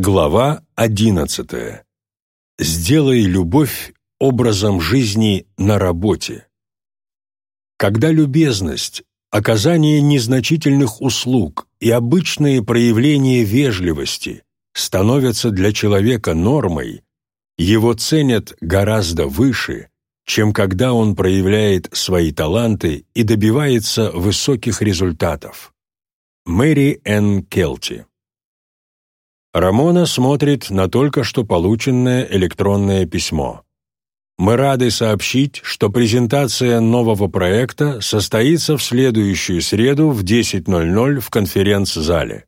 Глава одиннадцатая. Сделай любовь образом жизни на работе. Когда любезность, оказание незначительных услуг и обычные проявления вежливости становятся для человека нормой, его ценят гораздо выше, чем когда он проявляет свои таланты и добивается высоких результатов. Мэри Н. Келти Рамона смотрит на только что полученное электронное письмо. Мы рады сообщить, что презентация нового проекта состоится в следующую среду в 10.00 в конференц-зале.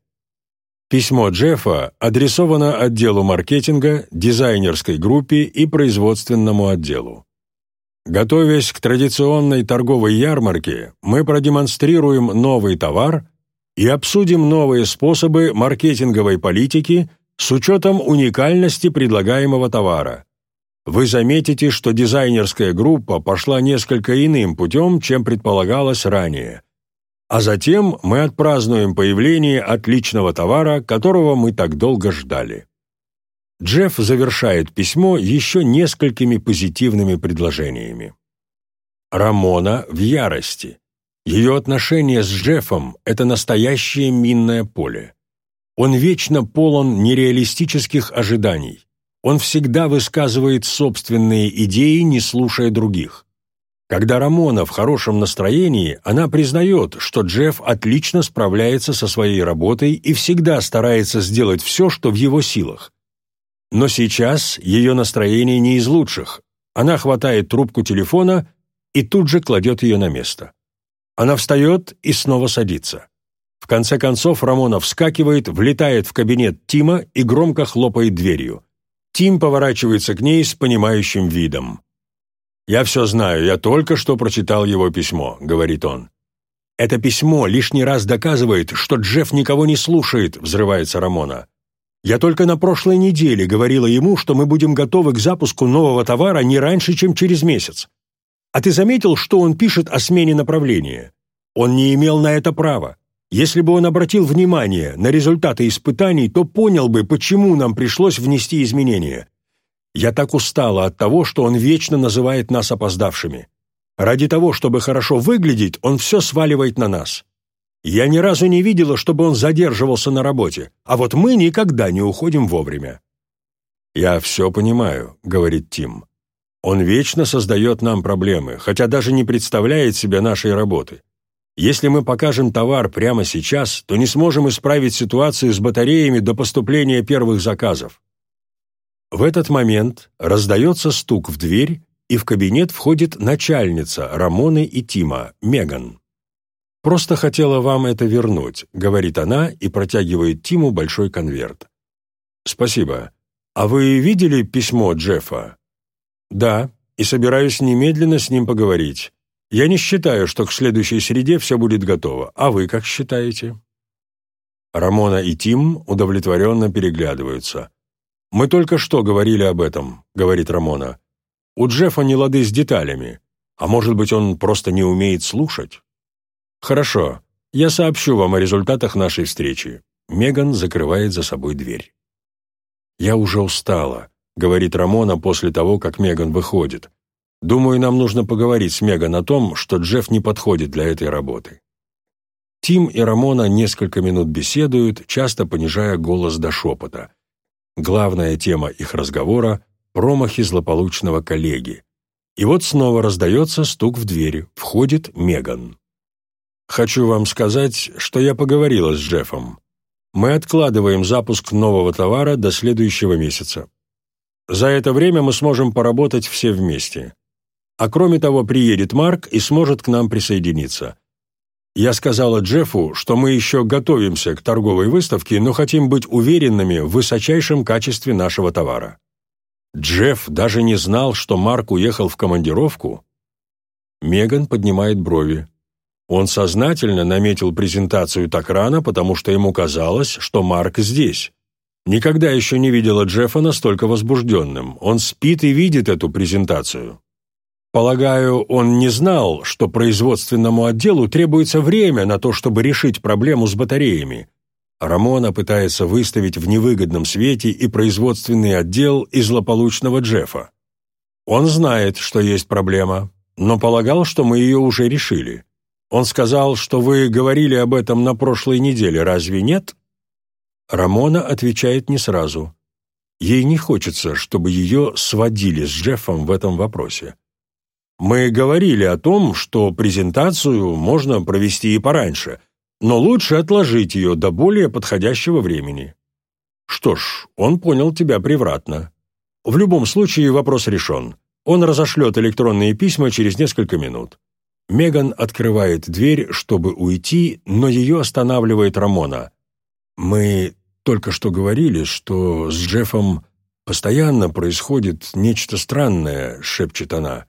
Письмо Джеффа адресовано отделу маркетинга, дизайнерской группе и производственному отделу. Готовясь к традиционной торговой ярмарке, мы продемонстрируем новый товар и обсудим новые способы маркетинговой политики с учетом уникальности предлагаемого товара. Вы заметите, что дизайнерская группа пошла несколько иным путем, чем предполагалось ранее – а затем мы отпразднуем появление отличного товара, которого мы так долго ждали. Джефф завершает письмо еще несколькими позитивными предложениями. Рамона в ярости. Ее отношения с Джеффом – это настоящее минное поле. Он вечно полон нереалистических ожиданий. Он всегда высказывает собственные идеи, не слушая других. Когда Рамона в хорошем настроении, она признает, что Джефф отлично справляется со своей работой и всегда старается сделать все, что в его силах. Но сейчас ее настроение не из лучших. Она хватает трубку телефона и тут же кладет ее на место. Она встает и снова садится. В конце концов Рамона вскакивает, влетает в кабинет Тима и громко хлопает дверью. Тим поворачивается к ней с понимающим видом. «Я все знаю, я только что прочитал его письмо», — говорит он. «Это письмо лишний раз доказывает, что Джефф никого не слушает», — взрывается Рамона. «Я только на прошлой неделе говорила ему, что мы будем готовы к запуску нового товара не раньше, чем через месяц. А ты заметил, что он пишет о смене направления? Он не имел на это права. Если бы он обратил внимание на результаты испытаний, то понял бы, почему нам пришлось внести изменения. Я так устала от того, что он вечно называет нас опоздавшими. Ради того, чтобы хорошо выглядеть, он все сваливает на нас. Я ни разу не видела, чтобы он задерживался на работе, а вот мы никогда не уходим вовремя». «Я все понимаю», — говорит Тим. «Он вечно создает нам проблемы, хотя даже не представляет себе нашей работы. Если мы покажем товар прямо сейчас, то не сможем исправить ситуацию с батареями до поступления первых заказов. В этот момент раздается стук в дверь, и в кабинет входит начальница Рамоны и Тима, Меган. «Просто хотела вам это вернуть», — говорит она и протягивает Тиму большой конверт. «Спасибо. А вы видели письмо Джеффа?» «Да, и собираюсь немедленно с ним поговорить. Я не считаю, что к следующей среде все будет готово. А вы как считаете?» Рамона и Тим удовлетворенно переглядываются. «Мы только что говорили об этом», — говорит Рамона. «У Джеффа не лады с деталями. А может быть, он просто не умеет слушать?» «Хорошо. Я сообщу вам о результатах нашей встречи». Меган закрывает за собой дверь. «Я уже устала», — говорит Рамона после того, как Меган выходит. «Думаю, нам нужно поговорить с Меган о том, что Джефф не подходит для этой работы». Тим и Рамона несколько минут беседуют, часто понижая голос до шепота. Главная тема их разговора – промахи злополучного коллеги. И вот снова раздается стук в дверь. Входит Меган. «Хочу вам сказать, что я поговорила с Джеффом. Мы откладываем запуск нового товара до следующего месяца. За это время мы сможем поработать все вместе. А кроме того, приедет Марк и сможет к нам присоединиться. Я сказала Джеффу, что мы еще готовимся к торговой выставке, но хотим быть уверенными в высочайшем качестве нашего товара. Джефф даже не знал, что Марк уехал в командировку. Меган поднимает брови. Он сознательно наметил презентацию так рано, потому что ему казалось, что Марк здесь. Никогда еще не видела Джеффа настолько возбужденным. Он спит и видит эту презентацию. Полагаю, он не знал, что производственному отделу требуется время на то, чтобы решить проблему с батареями. Рамона пытается выставить в невыгодном свете и производственный отдел и злополучного Джеффа. Он знает, что есть проблема, но полагал, что мы ее уже решили. Он сказал, что вы говорили об этом на прошлой неделе, разве нет? Рамона отвечает не сразу. Ей не хочется, чтобы ее сводили с Джеффом в этом вопросе. Мы говорили о том, что презентацию можно провести и пораньше, но лучше отложить ее до более подходящего времени. Что ж, он понял тебя превратно. В любом случае вопрос решен. Он разошлет электронные письма через несколько минут. Меган открывает дверь, чтобы уйти, но ее останавливает Рамона. «Мы только что говорили, что с Джеффом постоянно происходит нечто странное», — шепчет она.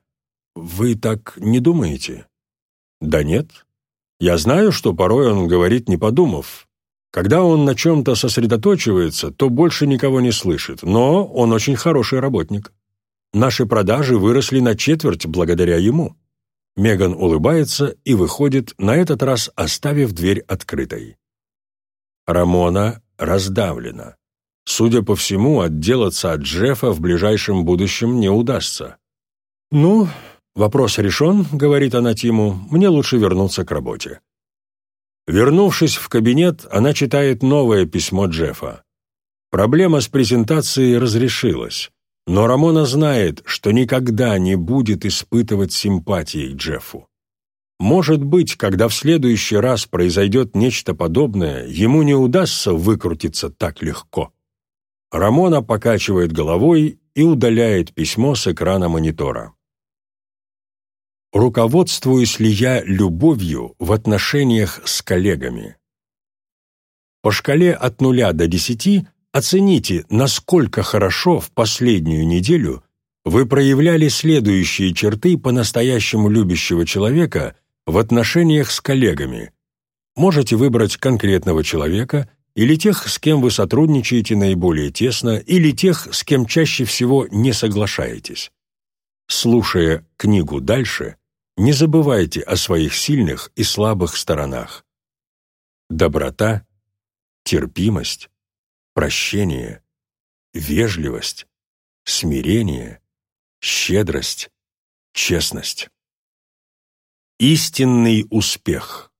«Вы так не думаете?» «Да нет. Я знаю, что порой он говорит, не подумав. Когда он на чем-то сосредоточивается, то больше никого не слышит, но он очень хороший работник. Наши продажи выросли на четверть благодаря ему». Меган улыбается и выходит, на этот раз оставив дверь открытой. Рамона раздавлена. Судя по всему, отделаться от Джеффа в ближайшем будущем не удастся. «Ну, вопрос решен», — говорит она Тиму, — «мне лучше вернуться к работе». Вернувшись в кабинет, она читает новое письмо Джеффа. Проблема с презентацией разрешилась. Но Рамона знает, что никогда не будет испытывать симпатии к Джеффу. Может быть, когда в следующий раз произойдет нечто подобное, ему не удастся выкрутиться так легко. Рамона покачивает головой и удаляет письмо с экрана монитора. Руководствуюсь ли я любовью в отношениях с коллегами? По шкале от нуля до десяти Оцените, насколько хорошо в последнюю неделю вы проявляли следующие черты по-настоящему любящего человека в отношениях с коллегами. Можете выбрать конкретного человека или тех, с кем вы сотрудничаете наиболее тесно, или тех, с кем чаще всего не соглашаетесь. Слушая книгу дальше, не забывайте о своих сильных и слабых сторонах. Доброта, терпимость, прощение, вежливость, смирение, щедрость, честность. Истинный успех.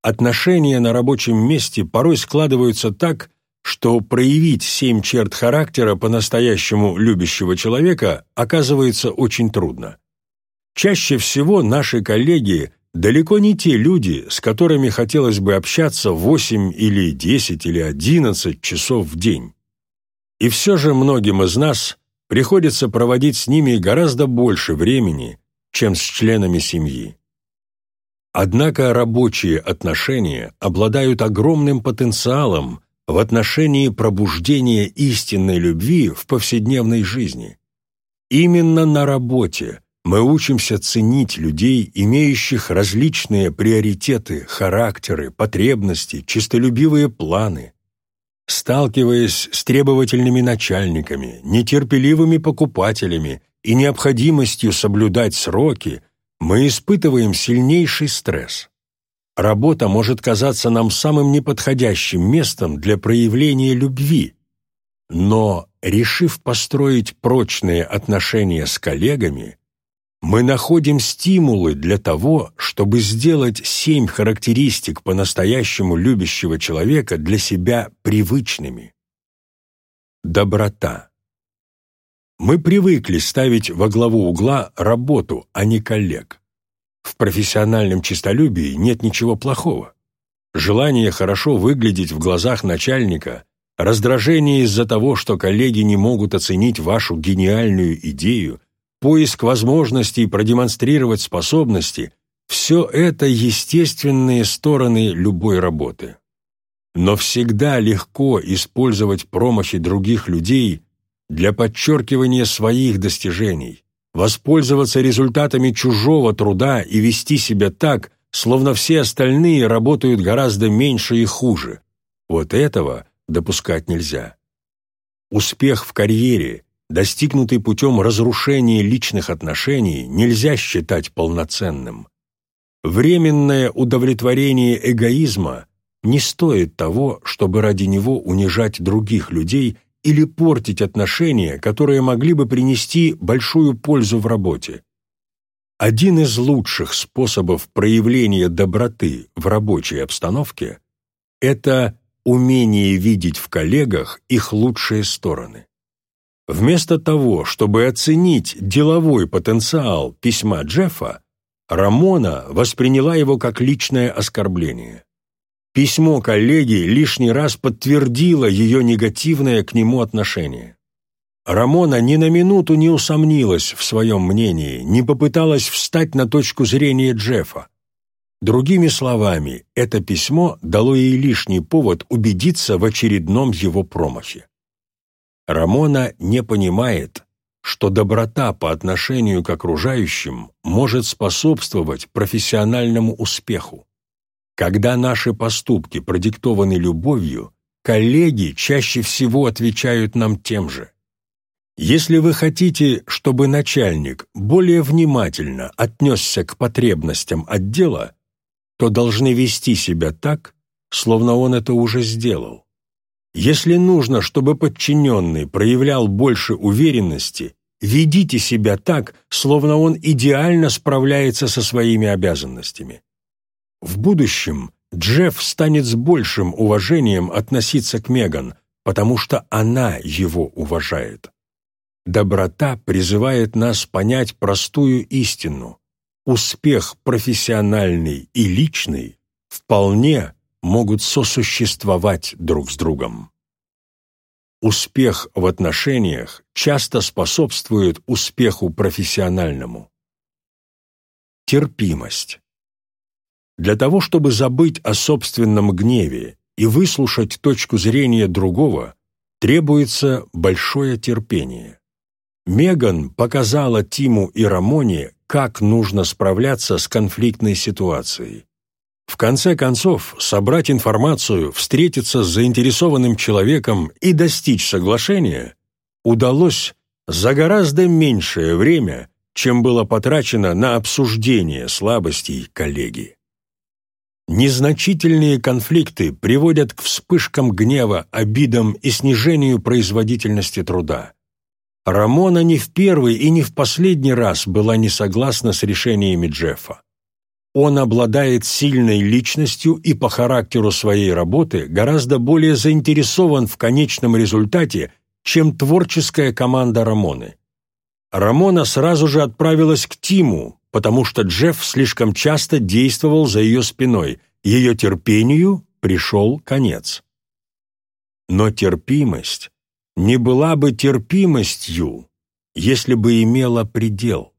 Отношения на рабочем месте порой складываются так, что проявить семь черт характера по-настоящему любящего человека оказывается очень трудно. Чаще всего наши коллеги далеко не те люди, с которыми хотелось бы общаться 8 или 10 или 11 часов в день. И все же многим из нас приходится проводить с ними гораздо больше времени, чем с членами семьи. Однако рабочие отношения обладают огромным потенциалом в отношении пробуждения истинной любви в повседневной жизни. Именно на работе – мы учимся ценить людей, имеющих различные приоритеты, характеры, потребности, честолюбивые планы. Сталкиваясь с требовательными начальниками, нетерпеливыми покупателями и необходимостью соблюдать сроки, мы испытываем сильнейший стресс. Работа может казаться нам самым неподходящим местом для проявления любви, но, решив построить прочные отношения с коллегами, мы находим стимулы для того, чтобы сделать семь характеристик по-настоящему любящего человека для себя привычными. Доброта. Мы привыкли ставить во главу угла работу, а не коллег. В профессиональном честолюбии нет ничего плохого. Желание хорошо выглядеть в глазах начальника, раздражение из-за того, что коллеги не могут оценить вашу гениальную идею, поиск возможностей продемонстрировать способности – все это естественные стороны любой работы. Но всегда легко использовать промахи других людей для подчеркивания своих достижений, воспользоваться результатами чужого труда и вести себя так, словно все остальные работают гораздо меньше и хуже. Вот этого допускать нельзя. Успех в карьере достигнутый путем разрушения личных отношений, нельзя считать полноценным. Временное удовлетворение эгоизма не стоит того, чтобы ради него унижать других людей или портить отношения, которые могли бы принести большую пользу в работе. Один из лучших способов проявления доброты в рабочей обстановке – это умение видеть в коллегах их лучшие стороны. Вместо того, чтобы оценить деловой потенциал письма Джеффа, Рамона восприняла его как личное оскорбление. Письмо коллеги лишний раз подтвердило ее негативное к нему отношение. Рамона ни на минуту не усомнилась в своем мнении, не попыталась встать на точку зрения Джеффа. Другими словами, это письмо дало ей лишний повод убедиться в очередном его промахе. Рамона не понимает, что доброта по отношению к окружающим может способствовать профессиональному успеху. Когда наши поступки продиктованы любовью, коллеги чаще всего отвечают нам тем же. Если вы хотите, чтобы начальник более внимательно отнесся к потребностям отдела, то должны вести себя так, словно он это уже сделал. Если нужно, чтобы подчиненный проявлял больше уверенности, ведите себя так, словно он идеально справляется со своими обязанностями. В будущем Джефф станет с большим уважением относиться к Меган, потому что она его уважает. Доброта призывает нас понять простую истину. Успех профессиональный и личный вполне могут сосуществовать друг с другом. Успех в отношениях часто способствует успеху профессиональному. Терпимость. Для того, чтобы забыть о собственном гневе и выслушать точку зрения другого, требуется большое терпение. Меган показала Тиму и Рамоне, как нужно справляться с конфликтной ситуацией. В конце концов, собрать информацию, встретиться с заинтересованным человеком и достичь соглашения удалось за гораздо меньшее время, чем было потрачено на обсуждение слабостей коллеги. Незначительные конфликты приводят к вспышкам гнева, обидам и снижению производительности труда. Рамона не в первый и не в последний раз была не согласна с решениями Джеффа. Он обладает сильной личностью и по характеру своей работы гораздо более заинтересован в конечном результате, чем творческая команда Рамоны. Рамона сразу же отправилась к Тиму, потому что Джефф слишком часто действовал за ее спиной, ее терпению пришел конец. Но терпимость не была бы терпимостью, если бы имела предел.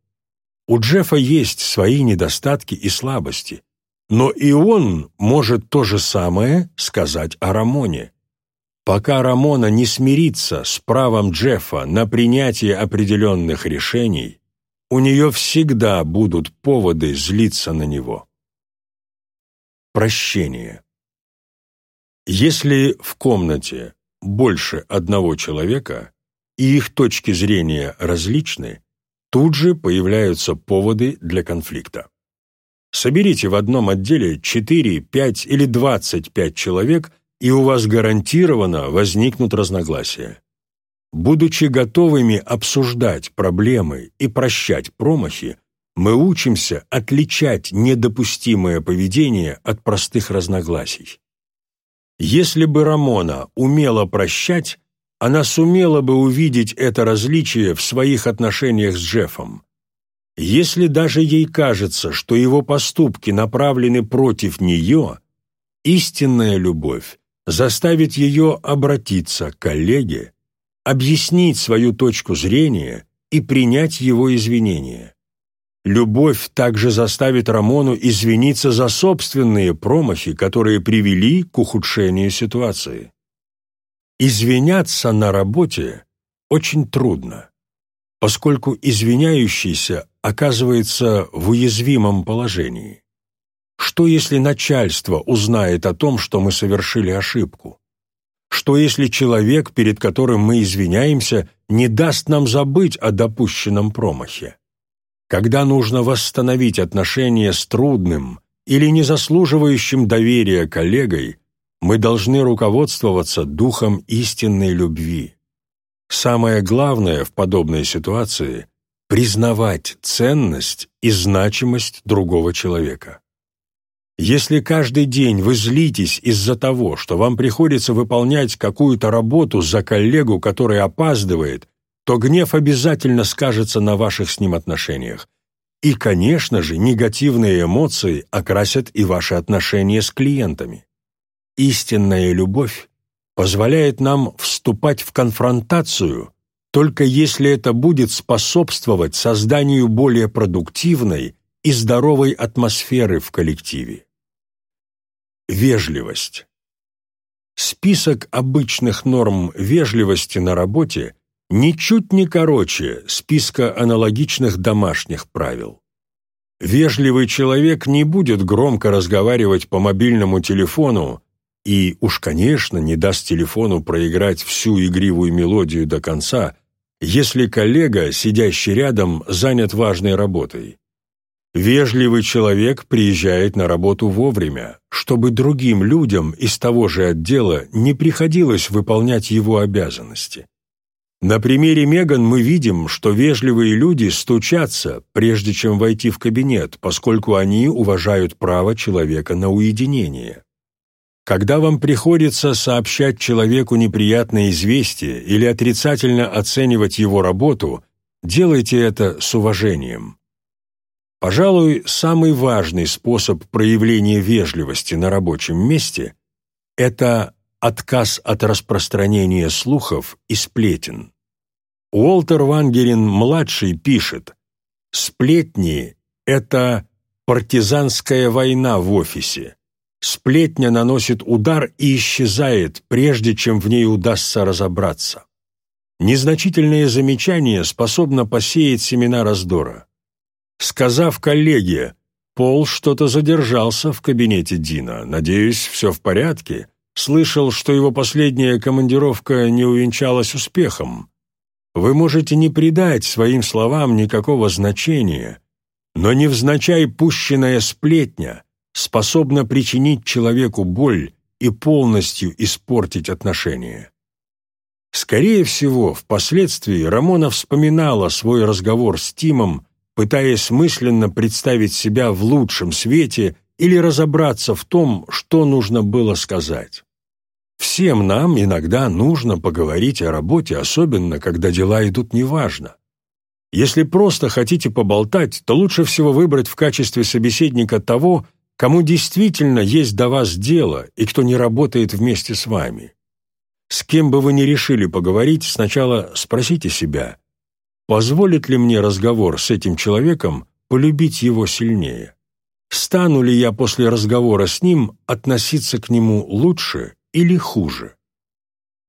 У Джеффа есть свои недостатки и слабости, но и он может то же самое сказать о Рамоне. Пока Рамона не смирится с правом Джеффа на принятие определенных решений, у нее всегда будут поводы злиться на него. Прощение. Если в комнате больше одного человека, и их точки зрения различны, тут же появляются поводы для конфликта. Соберите в одном отделе 4, 5 или 25 человек, и у вас гарантированно возникнут разногласия. Будучи готовыми обсуждать проблемы и прощать промахи, мы учимся отличать недопустимое поведение от простых разногласий. Если бы Рамона умела прощать, она сумела бы увидеть это различие в своих отношениях с Джеффом. Если даже ей кажется, что его поступки направлены против нее, истинная любовь заставит ее обратиться к коллеге, объяснить свою точку зрения и принять его извинения. Любовь также заставит Рамону извиниться за собственные промахи, которые привели к ухудшению ситуации. Извиняться на работе очень трудно, поскольку извиняющийся оказывается в уязвимом положении. Что если начальство узнает о том, что мы совершили ошибку? Что если человек, перед которым мы извиняемся, не даст нам забыть о допущенном промахе? Когда нужно восстановить отношения с трудным или незаслуживающим доверия коллегой, мы должны руководствоваться духом истинной любви. Самое главное в подобной ситуации – признавать ценность и значимость другого человека. Если каждый день вы злитесь из-за того, что вам приходится выполнять какую-то работу за коллегу, который опаздывает, то гнев обязательно скажется на ваших с ним отношениях. И, конечно же, негативные эмоции окрасят и ваши отношения с клиентами. Истинная любовь позволяет нам вступать в конфронтацию, только если это будет способствовать созданию более продуктивной и здоровой атмосферы в коллективе. Вежливость. Список обычных норм вежливости на работе ничуть не короче списка аналогичных домашних правил. Вежливый человек не будет громко разговаривать по мобильному телефону и уж, конечно, не даст телефону проиграть всю игривую мелодию до конца, если коллега, сидящий рядом, занят важной работой. Вежливый человек приезжает на работу вовремя, чтобы другим людям из того же отдела не приходилось выполнять его обязанности. На примере Меган мы видим, что вежливые люди стучатся, прежде чем войти в кабинет, поскольку они уважают право человека на уединение. Когда вам приходится сообщать человеку неприятное известие или отрицательно оценивать его работу, делайте это с уважением. Пожалуй, самый важный способ проявления вежливости на рабочем месте – это отказ от распространения слухов и сплетен. Уолтер Вангерин-младший пишет, «Сплетни – это партизанская война в офисе. Сплетня наносит удар и исчезает, прежде чем в ней удастся разобраться. Незначительное замечание способно посеять семена раздора. Сказав коллеге, Пол что-то задержался в кабинете Дина, надеюсь, все в порядке, слышал, что его последняя командировка не увенчалась успехом. Вы можете не придать своим словам никакого значения, но невзначай пущенная сплетня – способна причинить человеку боль и полностью испортить отношения. Скорее всего, впоследствии Рамона вспоминала свой разговор с Тимом, пытаясь мысленно представить себя в лучшем свете или разобраться в том, что нужно было сказать. Всем нам иногда нужно поговорить о работе, особенно когда дела идут неважно. Если просто хотите поболтать, то лучше всего выбрать в качестве собеседника того, кому действительно есть до вас дело и кто не работает вместе с вами. С кем бы вы ни решили поговорить, сначала спросите себя, позволит ли мне разговор с этим человеком полюбить его сильнее? Стану ли я после разговора с ним относиться к нему лучше или хуже?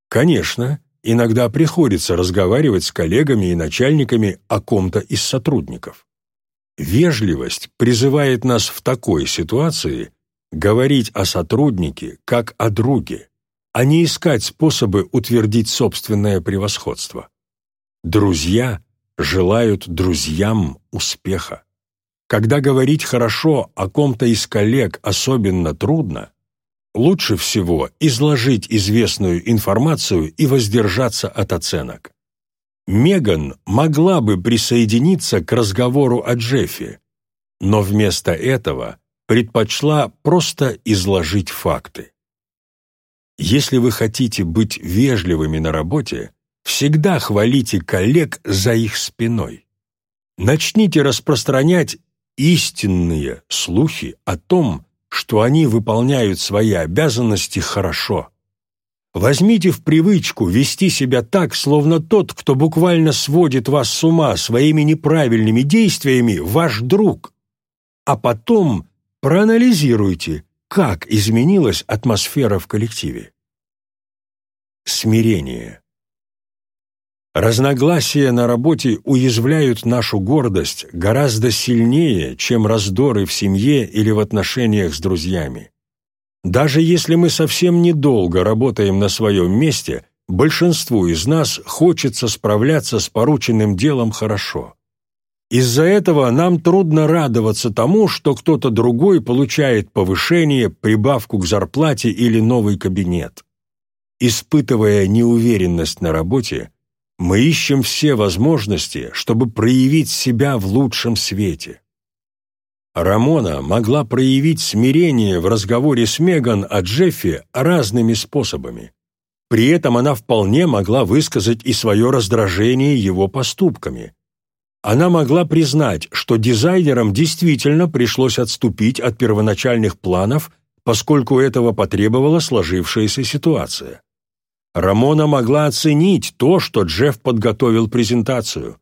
Конечно, иногда приходится разговаривать с коллегами и начальниками о ком-то из сотрудников. Вежливость призывает нас в такой ситуации говорить о сотруднике как о друге, а не искать способы утвердить собственное превосходство. Друзья желают друзьям успеха. Когда говорить хорошо о ком-то из коллег особенно трудно, лучше всего изложить известную информацию и воздержаться от оценок. Меган могла бы присоединиться к разговору о Джеффе, но вместо этого предпочла просто изложить факты. Если вы хотите быть вежливыми на работе, всегда хвалите коллег за их спиной. Начните распространять истинные слухи о том, что они выполняют свои обязанности хорошо. Возьмите в привычку вести себя так, словно тот, кто буквально сводит вас с ума своими неправильными действиями, ваш друг. А потом проанализируйте, как изменилась атмосфера в коллективе. Смирение. Разногласия на работе уязвляют нашу гордость гораздо сильнее, чем раздоры в семье или в отношениях с друзьями. Даже если мы совсем недолго работаем на своем месте, большинству из нас хочется справляться с порученным делом хорошо. Из-за этого нам трудно радоваться тому, что кто-то другой получает повышение, прибавку к зарплате или новый кабинет. Испытывая неуверенность на работе, мы ищем все возможности, чтобы проявить себя в лучшем свете. Рамона могла проявить смирение в разговоре с Меган о Джеффе разными способами. При этом она вполне могла высказать и свое раздражение его поступками. Она могла признать, что дизайнерам действительно пришлось отступить от первоначальных планов, поскольку этого потребовала сложившаяся ситуация. Рамона могла оценить то, что Джефф подготовил презентацию.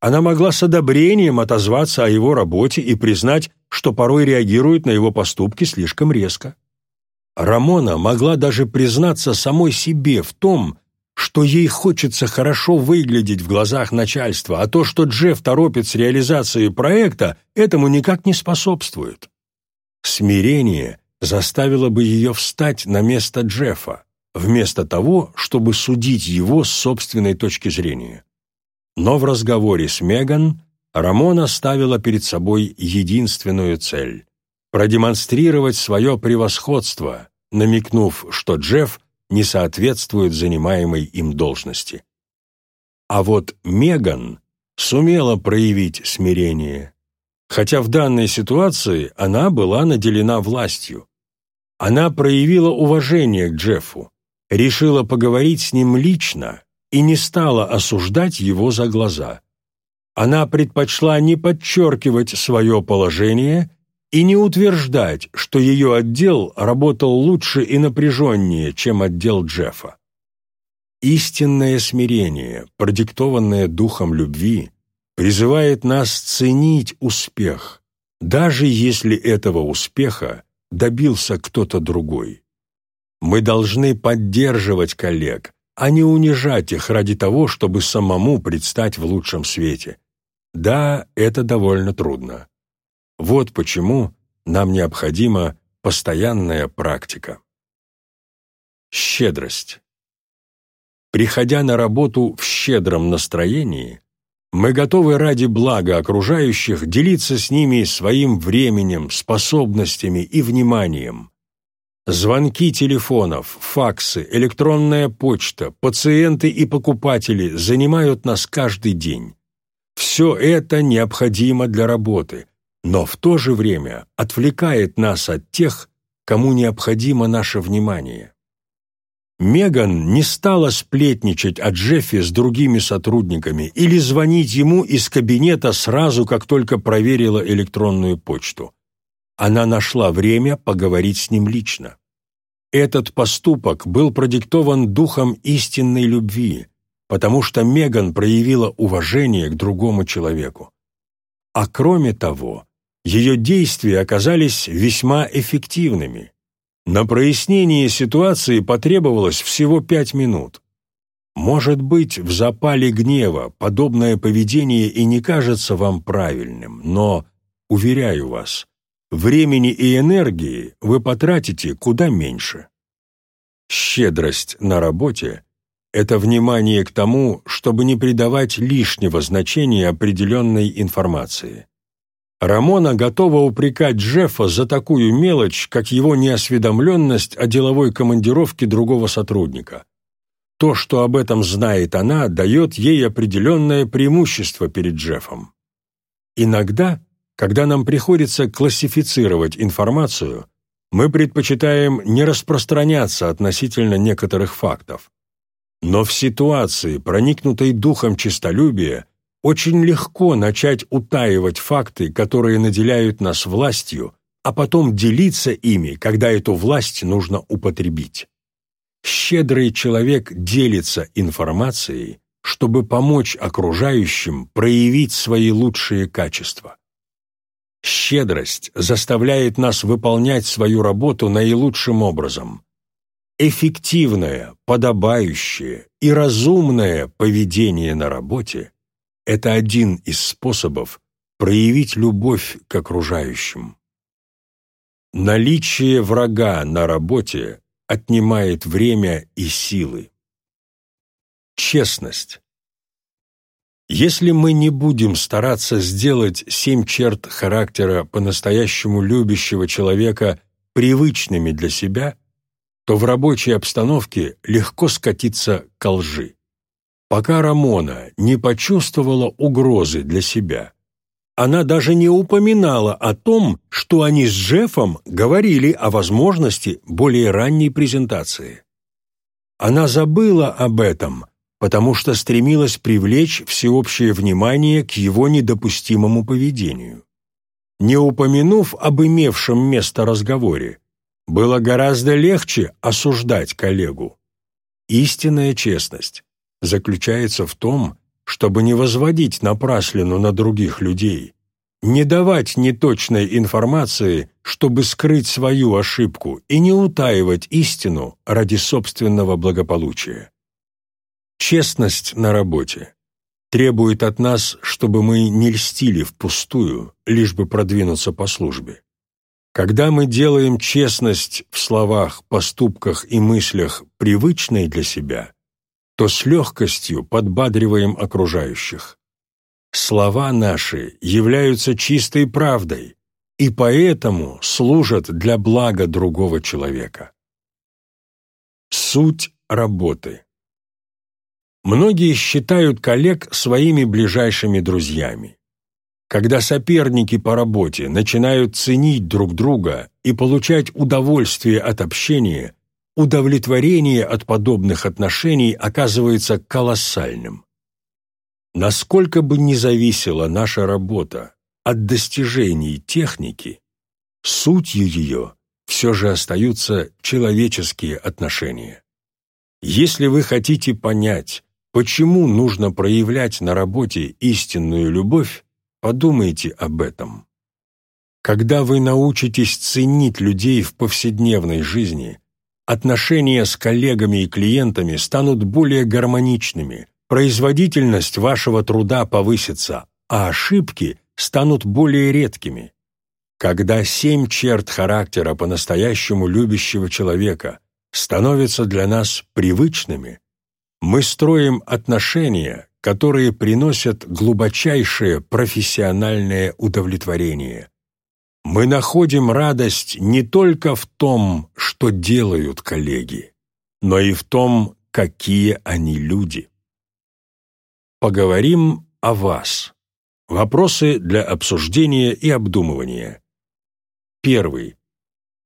Она могла с одобрением отозваться о его работе и признать, что порой реагирует на его поступки слишком резко. Рамона могла даже признаться самой себе в том, что ей хочется хорошо выглядеть в глазах начальства, а то, что Джефф торопит с реализацией проекта, этому никак не способствует. Смирение заставило бы ее встать на место Джеффа вместо того, чтобы судить его с собственной точки зрения. Но в разговоре с Меган Рамона ставила перед собой единственную цель – продемонстрировать свое превосходство, намекнув, что Джефф не соответствует занимаемой им должности. А вот Меган сумела проявить смирение, хотя в данной ситуации она была наделена властью. Она проявила уважение к Джеффу, решила поговорить с ним лично и не стала осуждать его за глаза. Она предпочла не подчеркивать свое положение и не утверждать, что ее отдел работал лучше и напряженнее, чем отдел Джеффа. Истинное смирение, продиктованное духом любви, призывает нас ценить успех, даже если этого успеха добился кто-то другой. Мы должны поддерживать коллег, а не унижать их ради того, чтобы самому предстать в лучшем свете. Да, это довольно трудно. Вот почему нам необходима постоянная практика. Щедрость. Приходя на работу в щедром настроении, мы готовы ради блага окружающих делиться с ними своим временем, способностями и вниманием. Звонки телефонов, факсы, электронная почта, пациенты и покупатели занимают нас каждый день. Все это необходимо для работы, но в то же время отвлекает нас от тех, кому необходимо наше внимание. Меган не стала сплетничать о Джеффе с другими сотрудниками или звонить ему из кабинета сразу, как только проверила электронную почту она нашла время поговорить с ним лично. Этот поступок был продиктован духом истинной любви, потому что Меган проявила уважение к другому человеку. А кроме того, ее действия оказались весьма эффективными. На прояснение ситуации потребовалось всего пять минут. Может быть, в запале гнева подобное поведение и не кажется вам правильным, но, уверяю вас, Времени и энергии вы потратите куда меньше. Щедрость на работе – это внимание к тому, чтобы не придавать лишнего значения определенной информации. Рамона готова упрекать Джеффа за такую мелочь, как его неосведомленность о деловой командировке другого сотрудника. То, что об этом знает она, дает ей определенное преимущество перед Джеффом. Иногда – когда нам приходится классифицировать информацию, мы предпочитаем не распространяться относительно некоторых фактов. Но в ситуации, проникнутой духом честолюбия, очень легко начать утаивать факты, которые наделяют нас властью, а потом делиться ими, когда эту власть нужно употребить. Щедрый человек делится информацией, чтобы помочь окружающим проявить свои лучшие качества. Щедрость заставляет нас выполнять свою работу наилучшим образом. Эффективное, подобающее и разумное поведение на работе – это один из способов проявить любовь к окружающим. Наличие врага на работе отнимает время и силы. Честность. Если мы не будем стараться сделать семь черт характера по-настоящему любящего человека привычными для себя, то в рабочей обстановке легко скатиться к лжи. Пока Рамона не почувствовала угрозы для себя, она даже не упоминала о том, что они с Джеффом говорили о возможности более ранней презентации. Она забыла об этом, потому что стремилась привлечь всеобщее внимание к его недопустимому поведению. Не упомянув об имевшем место разговоре, было гораздо легче осуждать коллегу. Истинная честность заключается в том, чтобы не возводить напраслину на других людей, не давать неточной информации, чтобы скрыть свою ошибку и не утаивать истину ради собственного благополучия. Честность на работе требует от нас, чтобы мы не льстили впустую, лишь бы продвинуться по службе. Когда мы делаем честность в словах, поступках и мыслях привычной для себя, то с легкостью подбадриваем окружающих. Слова наши являются чистой правдой и поэтому служат для блага другого человека. Суть работы Многие считают коллег своими ближайшими друзьями. Когда соперники по работе начинают ценить друг друга и получать удовольствие от общения, удовлетворение от подобных отношений оказывается колоссальным. Насколько бы ни зависела наша работа от достижений техники, сутью ее все же остаются человеческие отношения. Если вы хотите понять, почему нужно проявлять на работе истинную любовь, подумайте об этом. Когда вы научитесь ценить людей в повседневной жизни, отношения с коллегами и клиентами станут более гармоничными, производительность вашего труда повысится, а ошибки станут более редкими. Когда семь черт характера по-настоящему любящего человека становятся для нас привычными, мы строим отношения, которые приносят глубочайшее профессиональное удовлетворение, мы находим радость не только в том, что делают коллеги, но и в том, какие они люди. Поговорим о вас. Вопросы для обсуждения и обдумывания. Первый.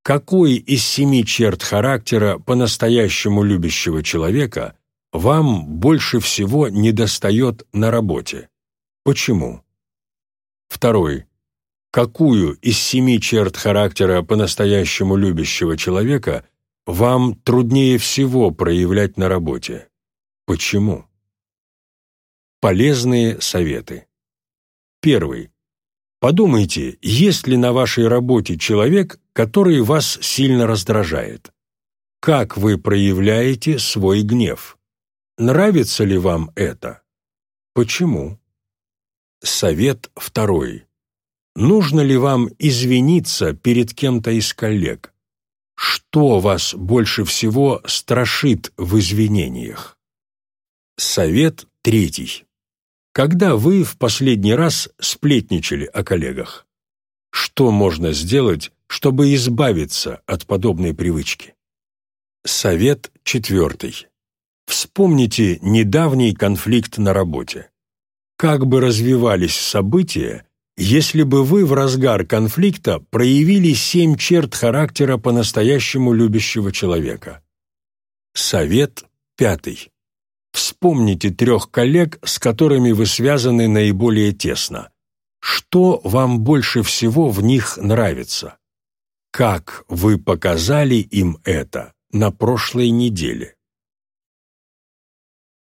Какой из семи черт характера по-настоящему любящего человека вам больше всего недостает на работе? Почему? Второй какую из семи черт характера по-настоящему любящего человека вам труднее всего проявлять на работе? Почему? Полезные советы. Первый. Подумайте, есть ли на вашей работе человек, который вас сильно раздражает? Как вы проявляете свой гнев? Нравится ли вам это? Почему? Совет второй. Нужно ли вам извиниться перед кем-то из коллег? Что вас больше всего страшит в извинениях? Совет третий. Когда вы в последний раз сплетничали о коллегах? Что можно сделать, чтобы избавиться от подобной привычки? Совет четвертый. Вспомните недавний конфликт на работе. Как бы развивались события, если бы вы в разгар конфликта проявили семь черт характера по-настоящему любящего человека. Совет пятый. Вспомните трех коллег, с которыми вы связаны наиболее тесно. Что вам больше всего в них нравится? Как вы показали им это на прошлой неделе?